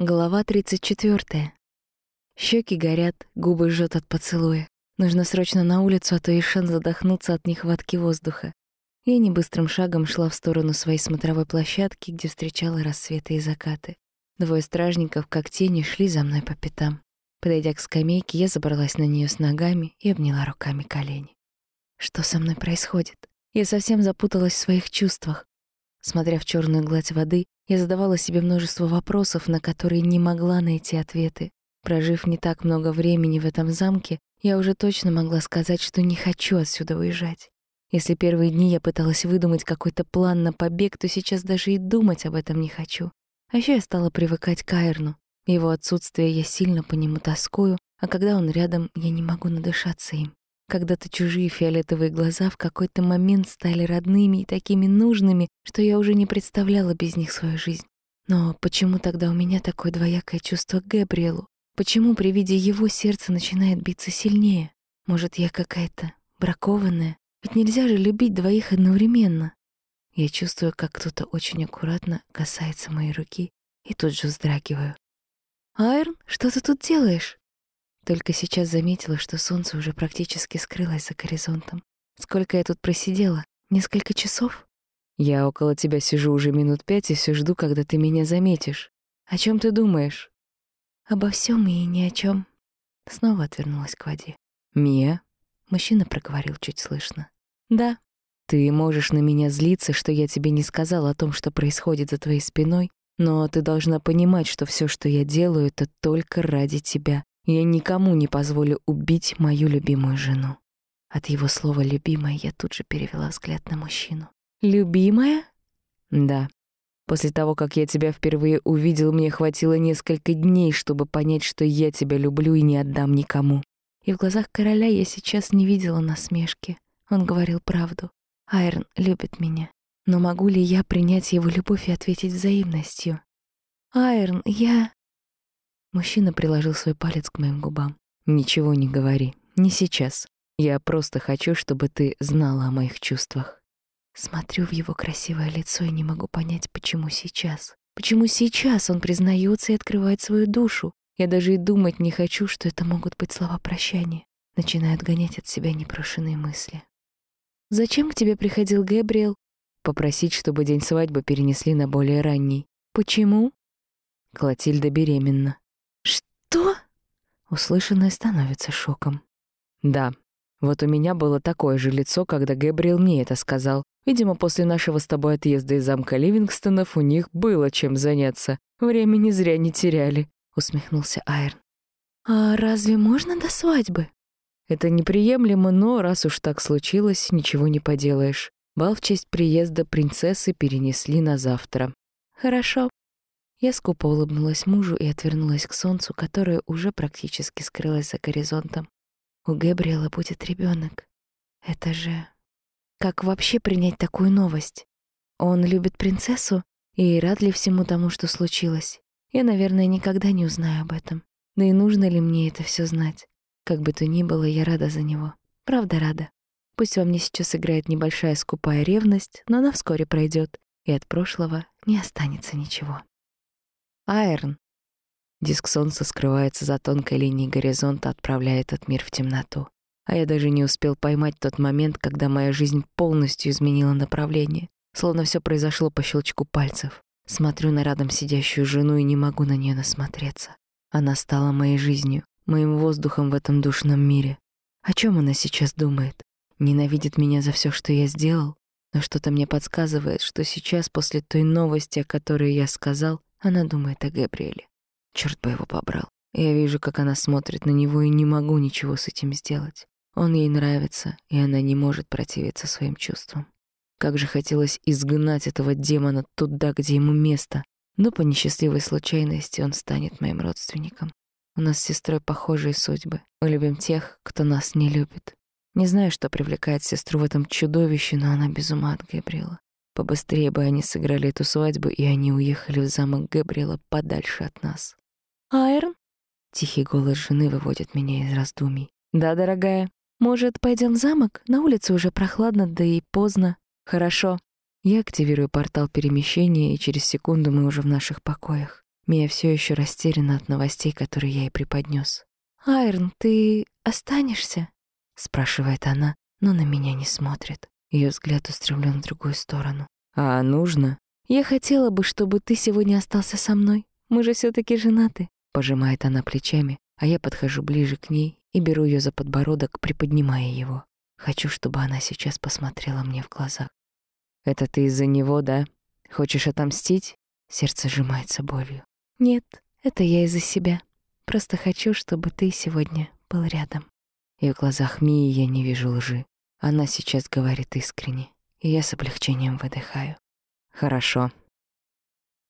Глава 34. Щеки горят, губы жжет от поцелуя. Нужно срочно на улицу, а то и шанс задохнуться от нехватки воздуха. Я небыстрым шагом шла в сторону своей смотровой площадки, где встречала рассветы и закаты. Двое стражников, как тени, шли за мной по пятам. Подойдя к скамейке, я забралась на нее с ногами и обняла руками колени. Что со мной происходит? Я совсем запуталась в своих чувствах. Смотря в черную гладь воды, я задавала себе множество вопросов, на которые не могла найти ответы. Прожив не так много времени в этом замке, я уже точно могла сказать, что не хочу отсюда уезжать. Если первые дни я пыталась выдумать какой-то план на побег, то сейчас даже и думать об этом не хочу. А еще я стала привыкать к Айрну. Его отсутствие я сильно по нему тоскую, а когда он рядом, я не могу надышаться им. Когда-то чужие фиолетовые глаза в какой-то момент стали родными и такими нужными, что я уже не представляла без них свою жизнь. Но почему тогда у меня такое двоякое чувство к Габриэлу? Почему при виде его сердце начинает биться сильнее? Может, я какая-то бракованная? Ведь нельзя же любить двоих одновременно. Я чувствую, как кто-то очень аккуратно касается моей руки и тут же вздрагиваю. «Айрон, что ты тут делаешь?» Только сейчас заметила, что солнце уже практически скрылось за горизонтом. Сколько я тут просидела? Несколько часов? Я около тебя сижу уже минут пять и все жду, когда ты меня заметишь. О чем ты думаешь? Обо всем и ни о чем. Снова отвернулась к воде. Мия? Мужчина проговорил чуть слышно. Да. Ты можешь на меня злиться, что я тебе не сказала о том, что происходит за твоей спиной, но ты должна понимать, что все, что я делаю, это только ради тебя. Я никому не позволю убить мою любимую жену. От его слова «любимая» я тут же перевела взгляд на мужчину. «Любимая?» «Да. После того, как я тебя впервые увидел, мне хватило несколько дней, чтобы понять, что я тебя люблю и не отдам никому». И в глазах короля я сейчас не видела насмешки. Он говорил правду. Айрон любит меня. Но могу ли я принять его любовь и ответить взаимностью? «Айрон, я...» Мужчина приложил свой палец к моим губам. «Ничего не говори. Не сейчас. Я просто хочу, чтобы ты знала о моих чувствах». Смотрю в его красивое лицо и не могу понять, почему сейчас. Почему сейчас он признается и открывает свою душу? Я даже и думать не хочу, что это могут быть слова прощания. Начинаю отгонять от себя непрошенные мысли. «Зачем к тебе приходил Гэбриэл?» «Попросить, чтобы день свадьбы перенесли на более ранний». «Почему?» Клотильда беременна. «Что?» Услышанное становится шоком. «Да, вот у меня было такое же лицо, когда Гэбриэл мне это сказал. Видимо, после нашего с тобой отъезда из замка Ливингстонов у них было чем заняться. Времени зря не теряли», — усмехнулся Айрон. «А разве можно до свадьбы?» «Это неприемлемо, но раз уж так случилось, ничего не поделаешь. Бал в честь приезда принцессы перенесли на завтра». «Хорошо», я скупо улыбнулась мужу и отвернулась к солнцу, которое уже практически скрылось за горизонтом. У Гэбриэла будет ребенок. Это же... Как вообще принять такую новость? Он любит принцессу и рад ли всему тому, что случилось? Я, наверное, никогда не узнаю об этом. Да и нужно ли мне это все знать? Как бы то ни было, я рада за него. Правда рада. Пусть во мне сейчас играет небольшая скупая ревность, но она вскоре пройдет, и от прошлого не останется ничего. Айрон. Диск солнца скрывается за тонкой линией горизонта, отправляя этот мир в темноту. А я даже не успел поймать тот момент, когда моя жизнь полностью изменила направление. Словно все произошло по щелчку пальцев. Смотрю на рядом сидящую жену и не могу на нее насмотреться. Она стала моей жизнью, моим воздухом в этом душном мире. О чем она сейчас думает? Ненавидит меня за все, что я сделал? Но что-то мне подсказывает, что сейчас, после той новости, о которой я сказал, она думает о Габриэле. Черт бы его побрал. Я вижу, как она смотрит на него, и не могу ничего с этим сделать. Он ей нравится, и она не может противиться своим чувствам. Как же хотелось изгнать этого демона туда, где ему место. Но по несчастливой случайности он станет моим родственником. У нас с сестрой похожие судьбы. Мы любим тех, кто нас не любит. Не знаю, что привлекает сестру в этом чудовище, но она без ума от Габриэла. Побыстрее бы они сыграли эту свадьбу, и они уехали в замок Габриэла подальше от нас. «Айрон?» Тихий голос жены выводит меня из раздумий. «Да, дорогая. Может, пойдем в замок? На улице уже прохладно, да и поздно». «Хорошо». Я активирую портал перемещения, и через секунду мы уже в наших покоях. Мия все еще растеряна от новостей, которые я ей преподнес. «Айрон, ты останешься?» — спрашивает она, но на меня не смотрит. Ее взгляд устремлен в другую сторону. «А нужно?» «Я хотела бы, чтобы ты сегодня остался со мной. Мы же все таки женаты», — пожимает она плечами, а я подхожу ближе к ней и беру ее за подбородок, приподнимая его. Хочу, чтобы она сейчас посмотрела мне в глаза. «Это ты из-за него, да? Хочешь отомстить?» Сердце сжимается болью. «Нет, это я из-за себя. Просто хочу, чтобы ты сегодня был рядом». И в глазах Мии я не вижу лжи. Она сейчас говорит искренне, и я с облегчением выдыхаю. «Хорошо,